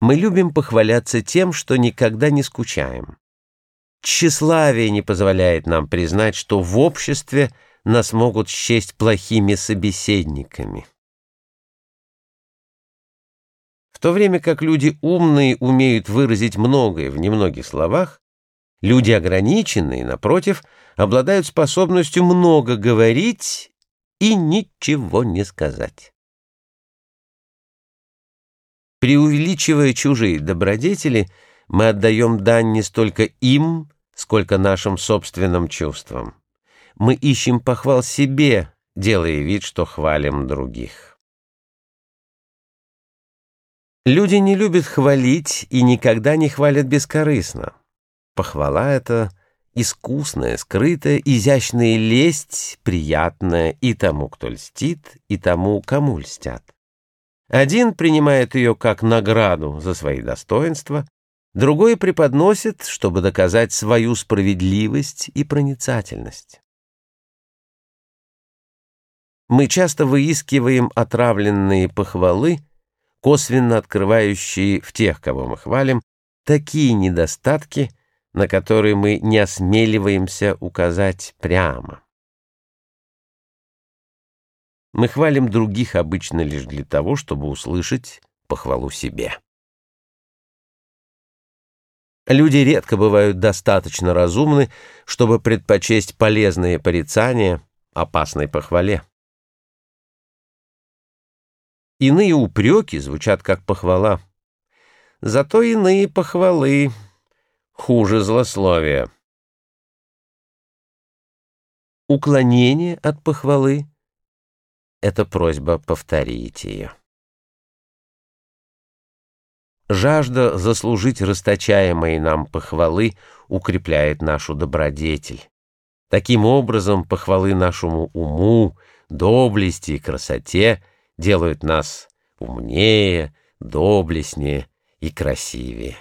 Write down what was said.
Мы любим похваляться тем, что никогда не скучаем. Тщеславие не позволяет нам признать, что в обществе нас могут счесть плохими собеседниками. В то время как люди умные умеют выразить многое в немногих словах, люди ограниченные, напротив, обладают способностью много говорить и ничего не сказать. Преувеличивая чужие добродетели, мы отдаем дань не столько им, сколько нашим собственным чувствам. Мы ищем похвал себе, делая вид, что хвалим других. Люди не любят хвалить и никогда не хвалят бескорыстно. Похвала — это искусная, скрытая, изящная лесть, приятная и тому, кто льстит, и тому, кому льстят. Один принимает ее как награду за свои достоинства, другой преподносит, чтобы доказать свою справедливость и проницательность. Мы часто выискиваем отравленные похвалы, косвенно открывающие в тех, кого мы хвалим, такие недостатки, на которые мы не осмеливаемся указать прямо. Мы хвалим других обычно лишь для того, чтобы услышать похвалу себе. Люди редко бывают достаточно разумны, чтобы предпочесть полезные порицания опасной похвале. Иные упреки звучат как похвала. Зато иные похвалы хуже злословия. Уклонение от похвалы это просьба повторить ее. Жажда заслужить расточаемые нам похвалы укрепляет нашу добродетель. Таким образом, похвалы нашему уму, доблести и красоте делают нас умнее, доблестнее и красивее.